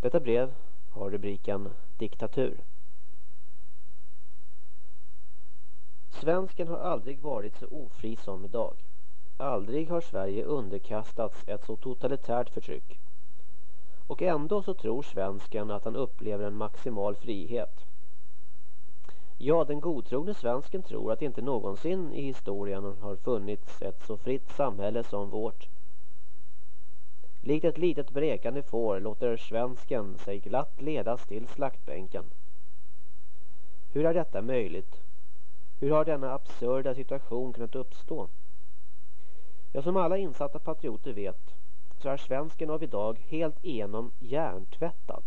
Detta brev har rubriken Diktatur. Svensken har aldrig varit så ofri som idag. Aldrig har Sverige underkastats ett så totalitärt förtryck. Och ändå så tror svensken att han upplever en maximal frihet. Ja, den godtrogne svensken tror att inte någonsin i historien har funnits ett så fritt samhälle som vårt. Likt ett litet brekande får låter svensken sig glatt ledas till slaktbänken. Hur är detta möjligt? Hur har denna absurda situation kunnat uppstå? Ja, som alla insatta patrioter vet så är svensken av idag helt igenom hjärntvättad.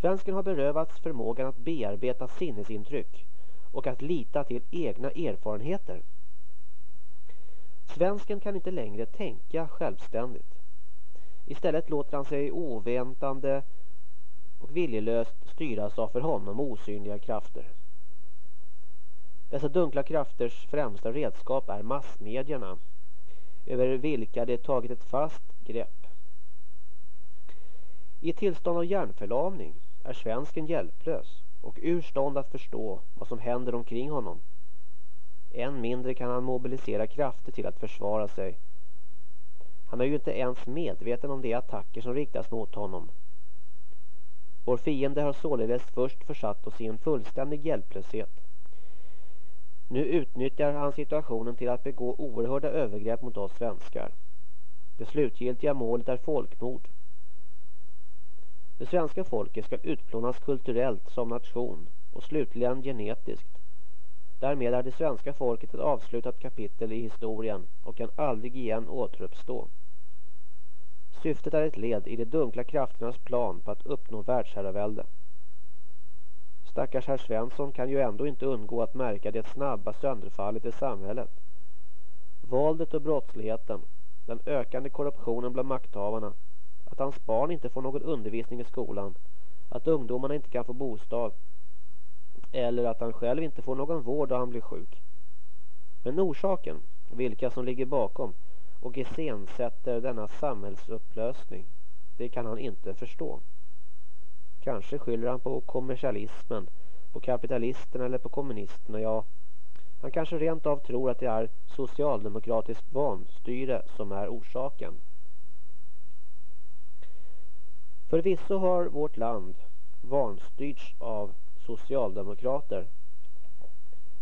Svensken har berövats förmågan att bearbeta sinnesintryck och att lita till egna erfarenheter. Svensken kan inte längre tänka självständigt. Istället låter han sig oväntande och viljelöst styras av för honom osynliga krafter. Dessa dunkla krafters främsta redskap är massmedierna över vilka det tagit ett fast grepp. I ett tillstånd av hjärnförlamning är svensken hjälplös och ur stånd att förstå vad som händer omkring honom. Än mindre kan han mobilisera krafter till att försvara sig. Han är ju inte ens medveten om de attacker som riktas mot honom. Vår fiende har således först försatt oss i en fullständig hjälplöshet. Nu utnyttjar han situationen till att begå oerhörda övergrepp mot oss svenskar. Det slutgiltiga målet är folkmord. Det svenska folket ska utplånas kulturellt som nation och slutligen genetiskt. Därmed är det svenska folket ett avslutat kapitel i historien och kan aldrig igen återuppstå. Syftet är ett led i de dunkla krafternas plan på att uppnå världsherravälde. Stackars herr Svensson kan ju ändå inte undgå att märka det snabba sönderfallet i samhället. Våldet och brottsligheten, den ökande korruptionen bland makthavarna, att hans barn inte får någon undervisning i skolan, att ungdomarna inte kan få bostad eller att han själv inte får någon vård då han blir sjuk. Men orsaken, vilka som ligger bakom och iscensätter denna samhällsupplösning, det kan han inte förstå. Kanske skyller han på kommersialismen, på kapitalisterna eller på kommunisterna, ja. Han kanske rent av tror att det är socialdemokratiskt vanstyre som är orsaken. Förvisso har vårt land vanstyrts av socialdemokrater.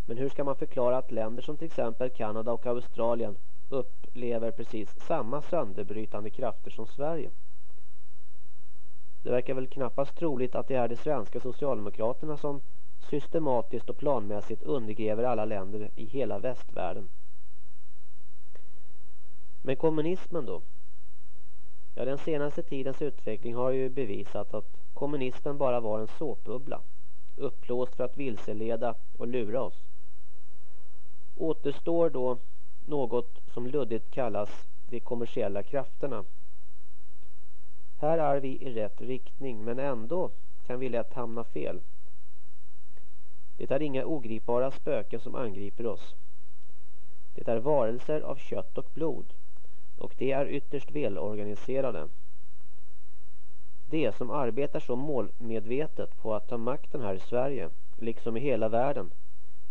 Men hur ska man förklara att länder som till exempel Kanada och Australien upplever precis samma sönderbrytande krafter som Sverige? Det verkar väl knappast troligt att det är de svenska socialdemokraterna som systematiskt och planmässigt undergräver alla länder i hela västvärlden. Men kommunismen då? Ja, den senaste tidens utveckling har ju bevisat att kommunismen bara var en såpbubbla. Uppblåst för att vilseleda och lura oss. Återstår då något som luddigt kallas de kommersiella krafterna. Här är vi i rätt riktning men ändå kan vi lätt hamna fel. Det är inga ogripbara spöken som angriper oss. Det är varelser av kött och blod och de är ytterst välorganiserade. De som arbetar så målmedvetet på att ta makten här i Sverige, liksom i hela världen,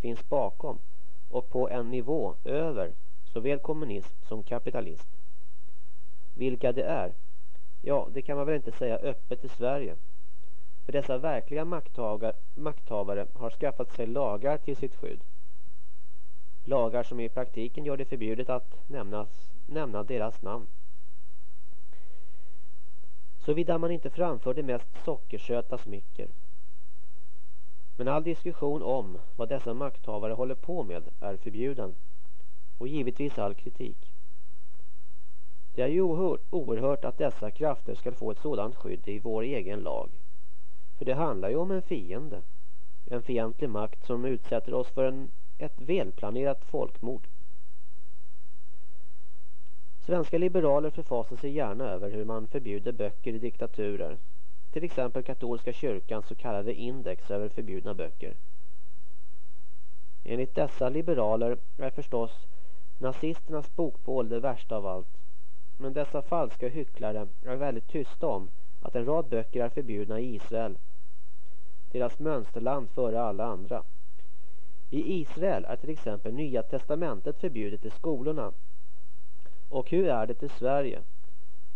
finns bakom och på en nivå över såväl kommunism som kapitalism. Vilka det är? Ja, det kan man väl inte säga öppet i Sverige. För dessa verkliga makthavare har skaffat sig lagar till sitt skydd. Lagar som i praktiken gör det förbjudet att nämnas, nämna deras namn. Såvida man inte framför det mest sockersöta smycker. Men all diskussion om vad dessa makthavare håller på med är förbjuden. Och givetvis all kritik. Det är ju oerhört att dessa krafter ska få ett sådant skydd i vår egen lag. För det handlar ju om en fiende. En fientlig makt som utsätter oss för en, ett välplanerat folkmord. Svenska liberaler förfasar sig gärna över hur man förbjuder böcker i diktaturer. Till exempel katolska kyrkans så kallade index över förbjudna böcker. Enligt dessa liberaler är förstås nazisternas bokbål det värsta av allt. Men dessa falska hycklare är väldigt tysta om att en rad böcker är förbjudna i Israel. Deras mönsterland före alla andra. I Israel är till exempel Nya Testamentet förbjudet i skolorna. Och hur är det i Sverige?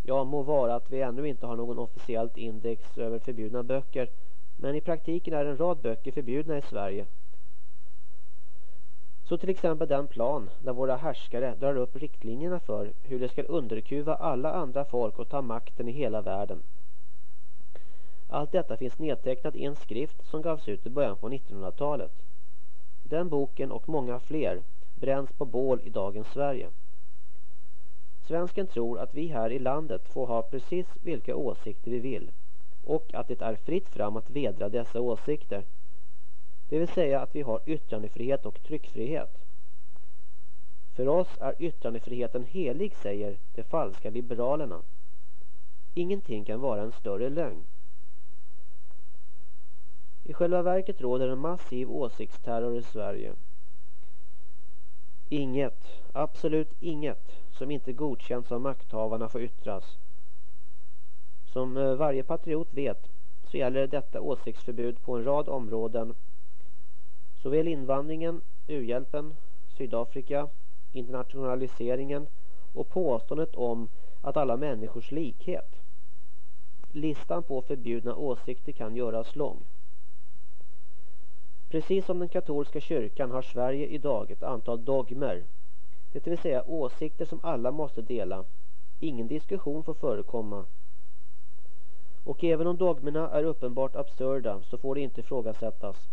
Ja, må vara att vi ännu inte har någon officiellt index över förbjudna böcker. Men i praktiken är en rad böcker förbjudna i Sverige. Så till exempel den plan där våra härskare drar upp riktlinjerna för hur de ska underkuva alla andra folk och ta makten i hela världen. Allt detta finns nedtecknat i en skrift som gavs ut i början på 1900-talet. Den boken och många fler bränns på bål i dagens Sverige. Svensken tror att vi här i landet får ha precis vilka åsikter vi vill och att det är fritt fram att vedra dessa åsikter. Det vill säga att vi har yttrandefrihet och tryckfrihet. För oss är yttrandefriheten helig, säger de falska liberalerna. Ingenting kan vara en större lögn. I själva verket råder en massiv åsiktsterror i Sverige. Inget, absolut inget, som inte godkänns av makthavarna får yttras. Som eh, varje patriot vet så gäller detta åsiktsförbud på en rad områden. Såväl invandringen, uhjälpen, Sydafrika, internationaliseringen och påståendet om att alla människors likhet. Listan på förbjudna åsikter kan göras lång. Precis som den katolska kyrkan har Sverige idag ett antal dogmer. Det vill säga åsikter som alla måste dela. Ingen diskussion får förekomma. Och även om dogmerna är uppenbart absurda så får det inte ifrågasättas.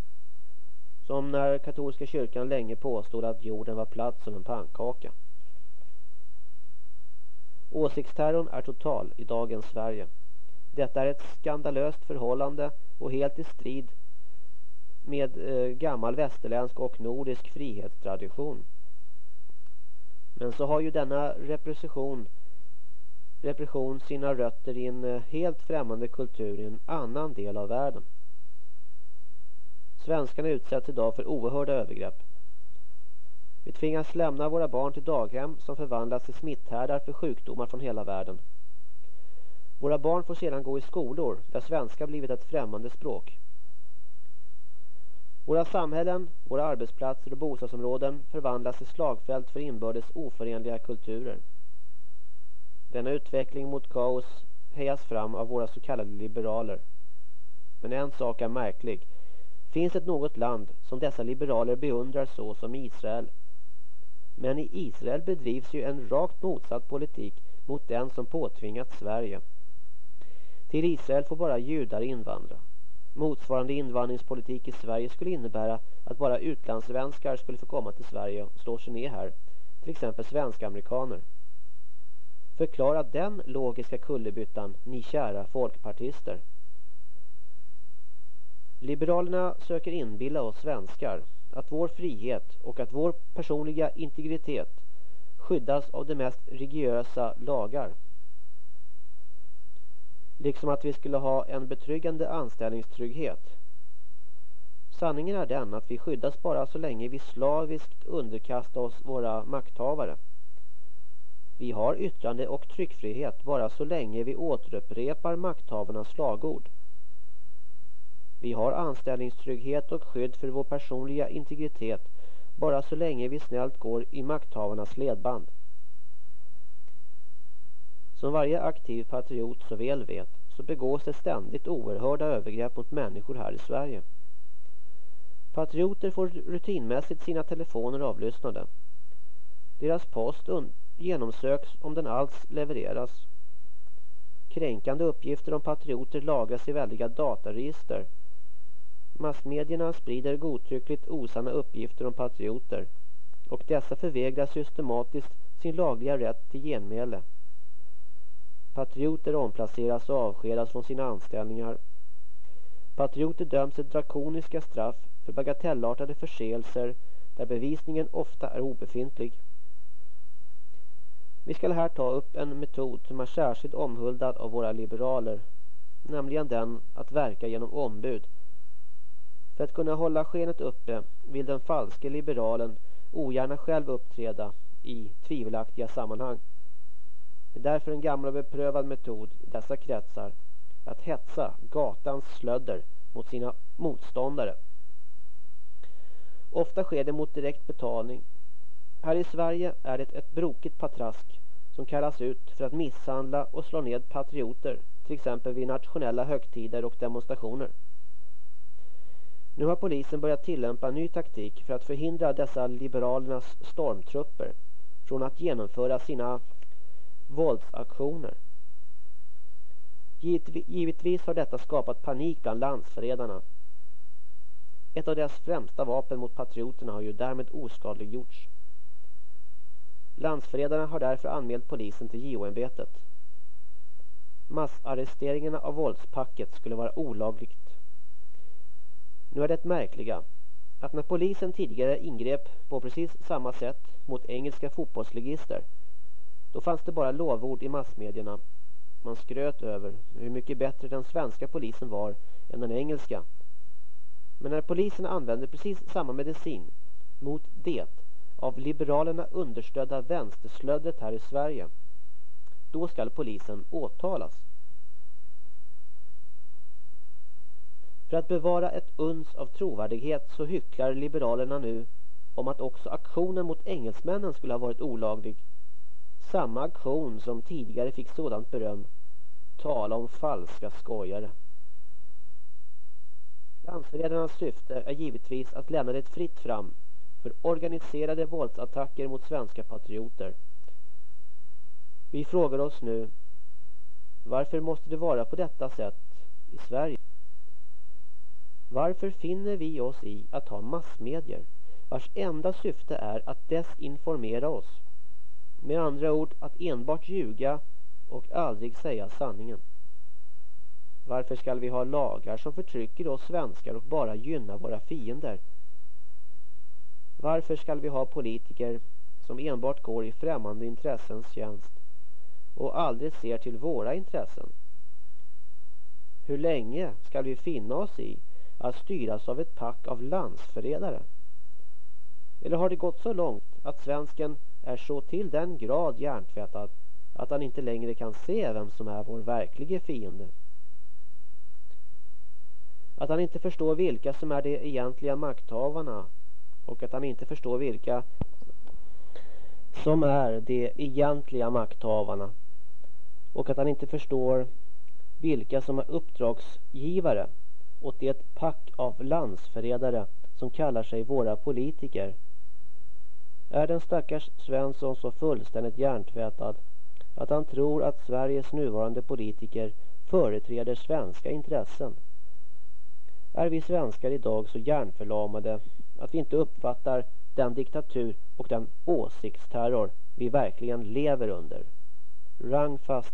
Som när katolska kyrkan länge påstod att jorden var platt som en pannkaka. Åsiktsterrorn är total i dagens Sverige. Detta är ett skandalöst förhållande och helt i strid med eh, gammal västerländsk och nordisk frihetstradition. Men så har ju denna repression, repression sina rötter i en eh, helt främmande kultur i en annan del av världen. Svenskarna utsätts idag för oerhörda övergrepp. Vi tvingas lämna våra barn till daghem som förvandlas till smitthärdar för sjukdomar från hela världen. Våra barn får sedan gå i skolor där svenska blivit ett främmande språk. Våra samhällen, våra arbetsplatser och bostadsområden förvandlas till slagfält för inbördes oförenliga kulturer. Denna utveckling mot kaos hejas fram av våra så kallade liberaler. Men en sak är märklig. Finns det något land som dessa liberaler beundrar så som Israel? Men i Israel bedrivs ju en rakt motsatt politik mot den som påtvingat Sverige. Till Israel får bara judar invandra. Motsvarande invandringspolitik i Sverige skulle innebära att bara utlandssvenskar skulle få komma till Sverige och slå sig ner här. Till exempel svenska amerikaner. Förklara den logiska kullerbyttan, ni kära folkpartister. Liberalerna söker inbilla oss svenskar att vår frihet och att vår personliga integritet skyddas av de mest rigorösa lagar liksom att vi skulle ha en betryggande anställningstrygghet. Sanningen är den att vi skyddas bara så länge vi slaviskt underkastar oss våra makthavare. Vi har yttrande- och tryckfrihet bara så länge vi återupprepar makthavarnas slagord. Vi har anställningstrygghet och skydd för vår personliga integritet bara så länge vi snällt går i makthavarnas ledband. Som varje aktiv patriot så väl vet så begås det ständigt oerhörda övergrepp mot människor här i Sverige. Patrioter får rutinmässigt sina telefoner avlyssnade. Deras post genomsöks om den alls levereras. Kränkande uppgifter om patrioter lagras i väldiga dataregister. Massmedierna sprider godtyckligt osanna uppgifter om patrioter och dessa förvägrar systematiskt sin lagliga rätt till genmäle. Patrioter omplaceras och avskedas från sina anställningar. Patrioter döms till drakoniska straff för bagatellartade förseelser där bevisningen ofta är obefintlig. Vi ska här ta upp en metod som är särskilt omhuldad av våra liberaler, nämligen den att verka genom ombud. För att kunna hålla skenet uppe vill den falske liberalen ogärna själv uppträda i tvivelaktiga sammanhang. Det är därför en gammal beprövad metod i dessa kretsar att hetsa gatans slödder mot sina motståndare. Ofta sker det mot direkt betalning. Här i Sverige är det ett brokigt patrask som kallas ut för att misshandla och slå ned patrioter, till exempel vid nationella högtider och demonstrationer. Nu har polisen börjat tillämpa ny taktik för att förhindra dessa liberalernas stormtrupper från att genomföra sina våldsaktioner. Givetvis har detta skapat panik bland landsförrädarna. Ett av deras främsta vapen mot patrioterna har ju därmed oskadliggjorts. Landsförrädarna har därför anmält polisen till JO-ämbetet. Massarresteringarna av våldspacket skulle vara olagligt. Nu är det märkliga att när polisen tidigare ingrep på precis samma sätt mot engelska fotbollsligister då fanns det bara lovord i massmedierna. Man skröt över hur mycket bättre den svenska polisen var än den engelska. Men när polisen använde precis samma medicin mot det av liberalerna understödda vänsterslödret här i Sverige då ska polisen åtalas. För att bevara ett uns av trovärdighet så hycklar liberalerna nu om att också aktionen mot engelsmännen skulle ha varit olaglig. Samma aktion som tidigare fick sådant beröm. Tala om falska skojare. Landsförrädarnas syfte är givetvis att lämna det fritt fram för organiserade våldsattacker mot svenska patrioter. Vi frågar oss nu, varför måste det vara på detta sätt i Sverige? Varför finner vi oss i att ha massmedier vars enda syfte är att desinformera oss? Med andra ord att enbart ljuga och aldrig säga sanningen. Varför skall vi ha lagar som förtrycker oss svenskar och bara gynnar våra fiender? Varför skall vi ha politiker som enbart går i främmande intressens tjänst och aldrig ser till våra intressen? Hur länge skall vi finna oss i att styras av ett pack av landsförrädare? Eller har det gått så långt att svensken är så till den grad hjärntvättad att han inte längre kan se vem som är vår verkliga fiende? Att han inte förstår vilka som är de egentliga makthavarna och att han inte förstår vilka som är de egentliga makthavarna och att han inte förstår vilka som är uppdragsgivare åt det pack av landsförrädare som kallar sig våra politiker. Är den stackars Svensson så fullständigt hjärntvättad att han tror att Sveriges nuvarande politiker företräder svenska intressen? Är vi svenskar idag så hjärnförlamade att vi inte uppfattar den diktatur och den åsiktsterror vi verkligen lever under? Rang fast.